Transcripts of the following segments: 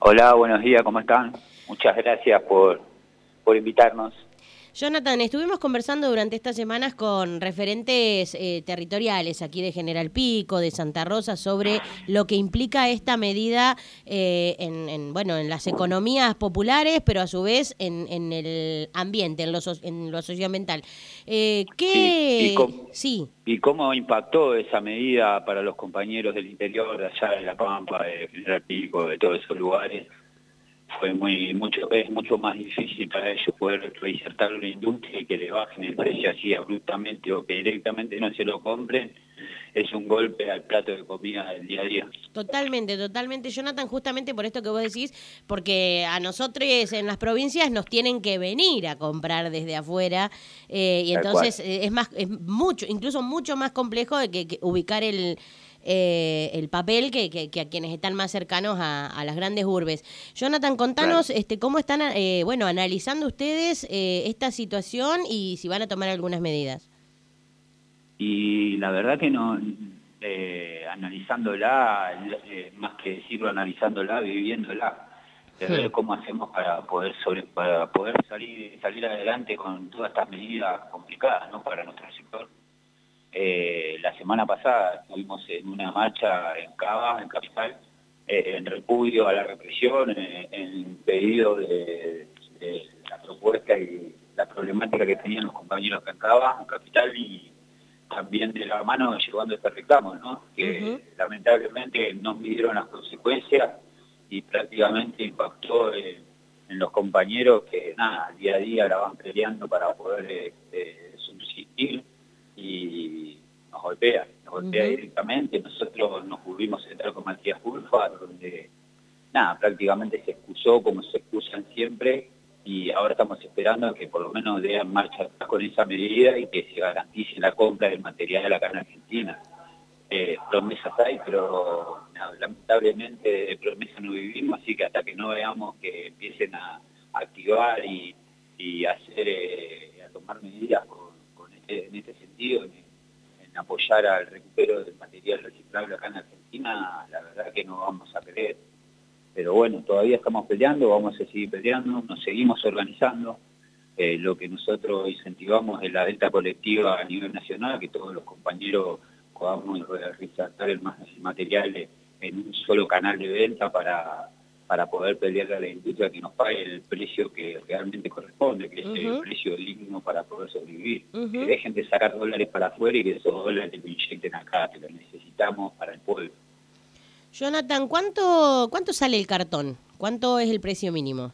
Hola, buenos días, ¿cómo están? Muchas gracias por, por invitarnos. Jonathan, estuvimos conversando durante estas semanas con referentes eh, territoriales aquí de General Pico, de Santa Rosa, sobre lo que implica esta medida eh, en, bueno, en las economías populares, pero a su vez en, el ambiente, en lo, en lo socioambiental. Eh, ¿qué... Sí, y, cómo, impactó esa medida para los compañeros del interior, de allá de La Pampa, de General Pico, de todos esos lugares? Fue muy mucho es mucho más difícil para ellos poder reinsertar una industria y que le bajen el precio así abruptamente o que directamente no se lo compren es un golpe al plato de comida del día a día. Totalmente, totalmente, Jonathan, justamente por esto que vos decís, porque a nosotros en las provincias nos tienen que venir a comprar desde afuera eh, y entonces eh, es más, es mucho, incluso mucho más complejo de que ubicar el eh, el papel que, que, a quienes están más cercanos a, las grandes urbes. Jonathan, contanos este, cómo están eh, bueno analizando ustedes eh, esta situación y si van a tomar algunas medidas. Y la verdad que no, analizándola, más que decirlo, analizándola, viviéndola. De ver cómo hacemos para poder sobre, para poder salir salir adelante con todas estas medidas complicadas ¿no? para nuestro sector. Eh, la semana pasada estuvimos en una marcha en Cava, en Capital, eh, en repudio a la represión, eh, en pedido de, la propuesta y la problemática que tenían los compañeros en Cava, en Capital, y también de la mano llevando este reclamo, ¿no? que lamentablemente no midieron las consecuencias y prácticamente impactó en los compañeros que nada, día a día la van peleando para poder subsistir y nos golpea, nos golpea directamente. Nosotros nos pudimos entrar con Matías Fulfa, donde nada, prácticamente se excusó como se excusan siempre y ahora estamos esperando que por lo menos den marcha con esa medida y que se garantice la compra del material acá en Argentina. Eh, promesas hay, pero lamentablemente de promesas no vivimos, así que hasta que no veamos que empiecen a, activar y, hacer, eh, a tomar medidas en este sentido, en, apoyar al recupero del material reciclable acá en Argentina, la verdad que no vamos a creer. Pero bueno, todavía estamos peleando, vamos a seguir peleando, nos seguimos organizando. Eh, lo que nosotros incentivamos es la venta colectiva a nivel nacional, que todos los compañeros podamos resaltar el material en un solo canal de venta para para poder pelear a la industria que nos pague el precio que realmente corresponde, que es el precio digno para poder sobrevivir. Que dejen de sacar dólares para afuera y que esos dólares te lo inyecten acá, que los necesitamos para el pueblo. Jonathan, ¿cuánto, ¿cuánto sale el cartón? ¿Cuánto es el precio mínimo?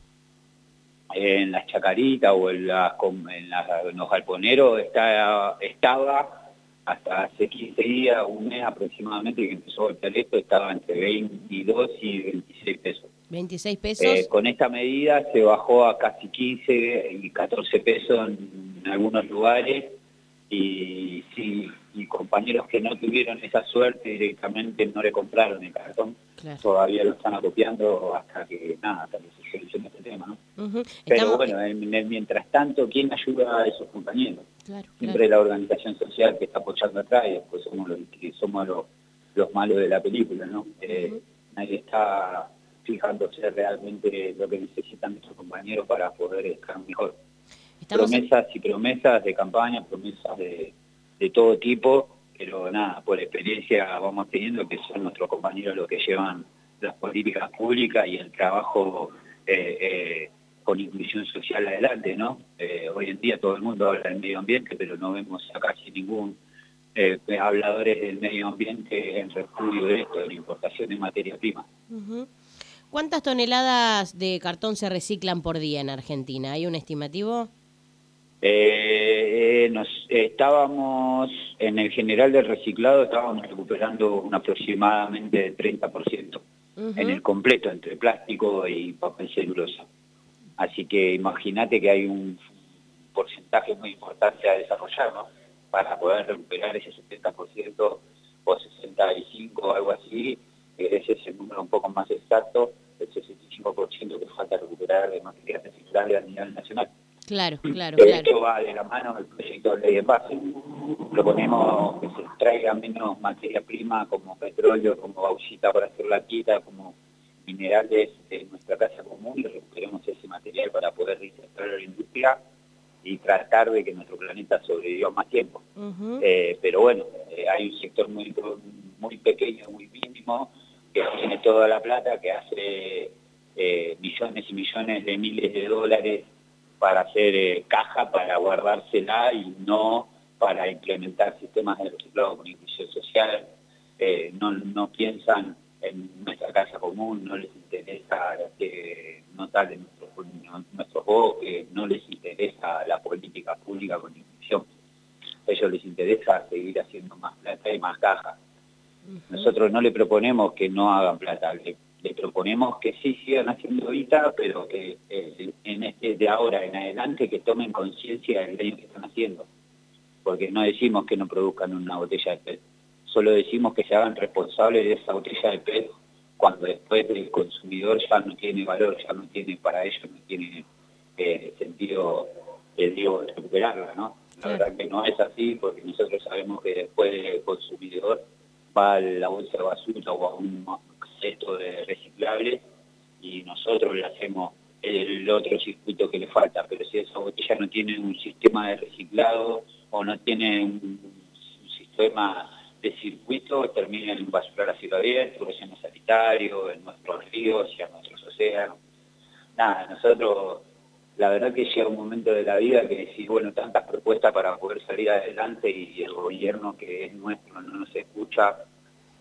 En las chacaritas o en, en, los galponeros está, estaba hasta hace 15 días, un mes aproximadamente que empezó el esto, estaba entre 22 y 26 pesos. 26 pesos. Eh, con esta medida se bajó a casi 15 y 14 pesos en, algunos lugares y sí, y compañeros que no tuvieron esa suerte directamente no le compraron el cartón, todavía lo están acopiando hasta que nada, hasta que se solucione este tema, ¿no? Pero bueno, mientras tanto, ¿quién ayuda a esos compañeros? Siempre la organización social que está apoyando atrás y después somos los, somos los, malos de la película, ¿no? Eh, nadie está fijándose realmente lo que necesitan nuestros compañeros para poder estar mejor. Promesas y promesas de campaña, promesas de, todo tipo, pero nada, por experiencia vamos teniendo que son nuestros compañeros los que llevan las políticas públicas y el trabajo eh, eh, con inclusión social adelante, ¿no? Eh, hoy en día todo el mundo habla del medio ambiente, pero no vemos a casi ningún habladores del medio ambiente en repudio de esto, de la importación de materia prima. ¿Cuántas toneladas de cartón se reciclan por día en Argentina? ¿Hay un estimativo? Eh, nos, estábamos, en el general del reciclado, estábamos recuperando un aproximadamente 30% en el completo, entre plástico y papel celulosa. Así que imagínate que hay un porcentaje muy importante a desarrollar, ¿no? Para poder recuperar ese 70% o 65, algo así, ese es el número un poco más exacto, el 65% que falta recuperar de material reciclable a nivel nacional. Claro, claro, de claro. Esto va de la mano del proyecto de ley de base. Proponemos que se traiga menos materia prima como petróleo, como bauxita para hacer la quita, como minerales de nuestra casa común y recuperemos ese material para poder reinsertar la industria y tratar de que nuestro planeta sobreviva más tiempo. Eh, pero bueno, eh, hay un sector muy, muy pequeño, muy mínimo, que tiene toda la plata, que hace eh, millones y millones de miles de dólares para hacer caja, para guardársela y no para implementar sistemas de reciclado con inclusión social. no, no piensan en nuestra casa común, no les interesa que no salen nuestros, nuestros bosques, no les interesa la política pública con inclusión. A ellos les interesa seguir haciendo más plata y más caja. Nosotros no le proponemos que no hagan plata, le, proponemos que sí sigan haciendo vida, pero que eh, en este de ahora en adelante que tomen conciencia del daño que están haciendo. Porque no decimos que no produzcan una botella de PET, solo decimos que se hagan responsables de esa botella de PET cuando después el consumidor ya no tiene valor, ya no tiene para ellos, no tiene eh, sentido, eh, digo, recuperarla, ¿no? La verdad que no es así porque nosotros sabemos que después del consumidor la bolsa de basura o a un de reciclables y nosotros le hacemos el otro circuito que le falta, pero si esa botella no tiene un sistema de reciclado o no tiene un sistema de circuito termina en un basural a cielo abierto, en sanitario, en nuestros ríos y en nuestros océanos. Nada, nosotros, la verdad que llega un momento de la vida que decís, bueno, tantas propuestas para poder salir adelante y el gobierno que es nuestro no nos escucha,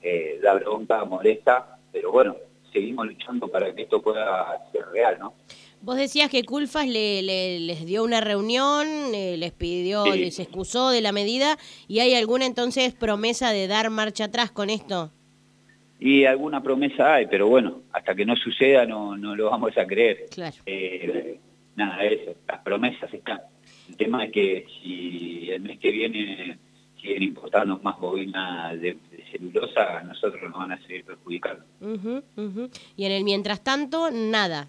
eh, da bronca, molesta, pero bueno, seguimos luchando para que esto pueda ser real, ¿no? Vos decías que Culfas le, les dio una reunión, eh, les pidió, les excusó de la medida, ¿y hay alguna entonces promesa de dar marcha atrás con esto? Y alguna promesa hay, pero bueno, hasta que no suceda no, no lo vamos a creer. Claro. Eh, nada, eso, las promesas están. El tema es que si el mes que viene siguen importando más bobinas de, celulosa, a nosotros nos van a seguir perjudicando. Y en el mientras tanto, nada.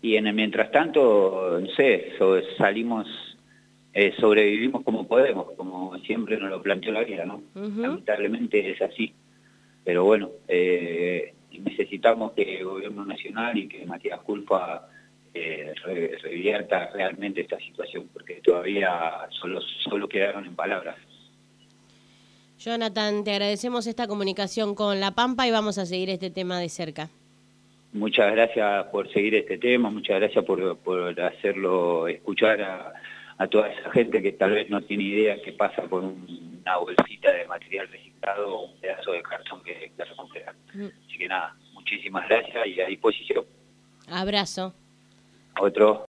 Y en el mientras tanto, no sé, salimos, eh, sobrevivimos como podemos, como siempre nos lo planteó la vida, ¿no? Lamentablemente es así. Pero bueno, eh, necesitamos que el gobierno nacional y que Matías Culpa eh, revierta realmente esta situación, porque todavía solo, solo quedaron en palabras. Jonathan, te agradecemos esta comunicación con La Pampa y vamos a seguir este tema de cerca. Muchas gracias por seguir este tema, muchas gracias por, por hacerlo escuchar a, toda esa gente que tal vez no tiene idea que pasa por una bolsita de material reciclado o un pedazo de cartón que, que recupera. Mm. Así que nada, muchísimas gracias y a disposición. Abrazo. Otro.